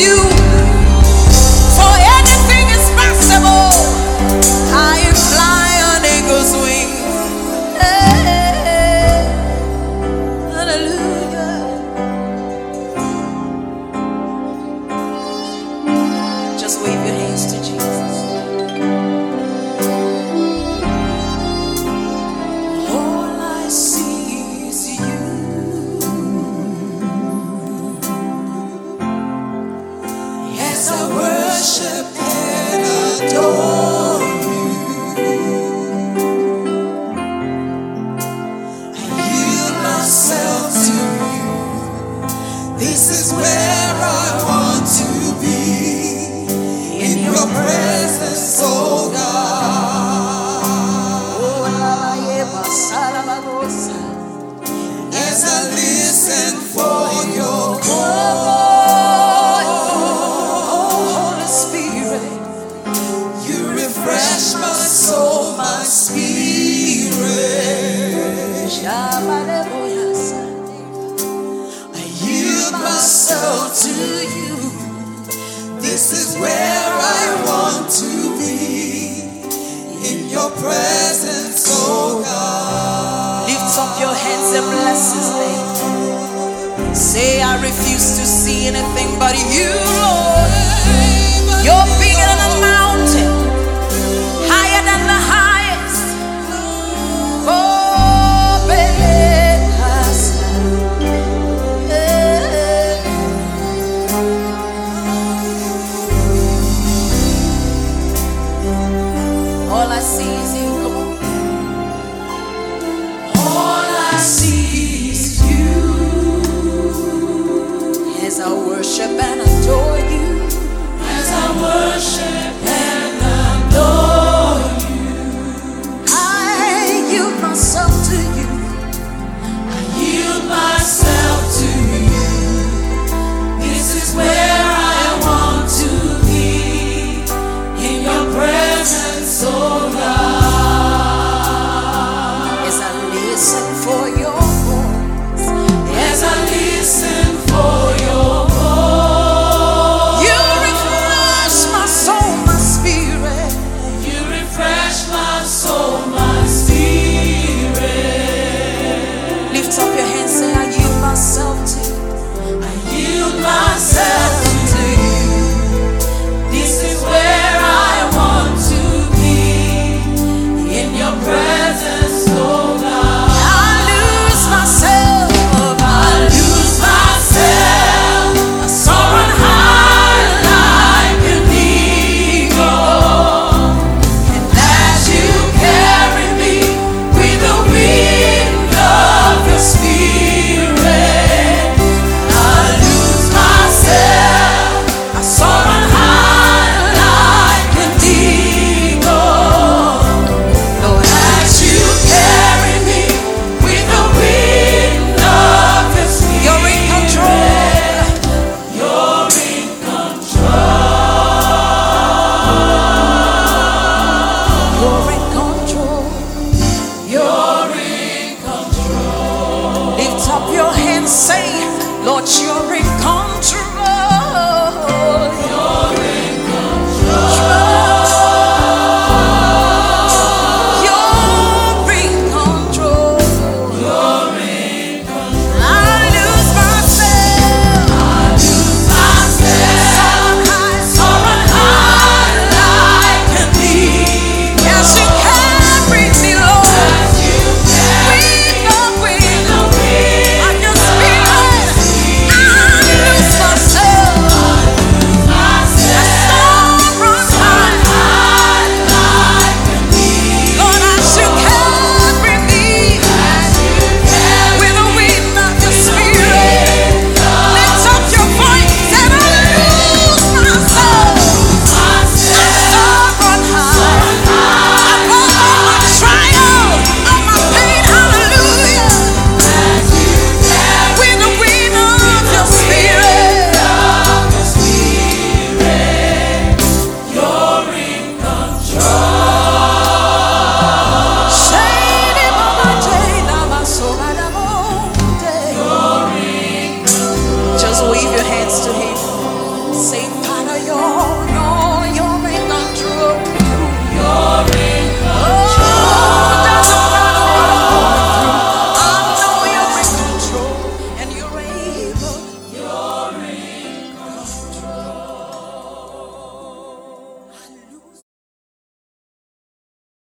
you and bless his name. Say, I refuse to see anything but you, Lord. Your what you're recalling.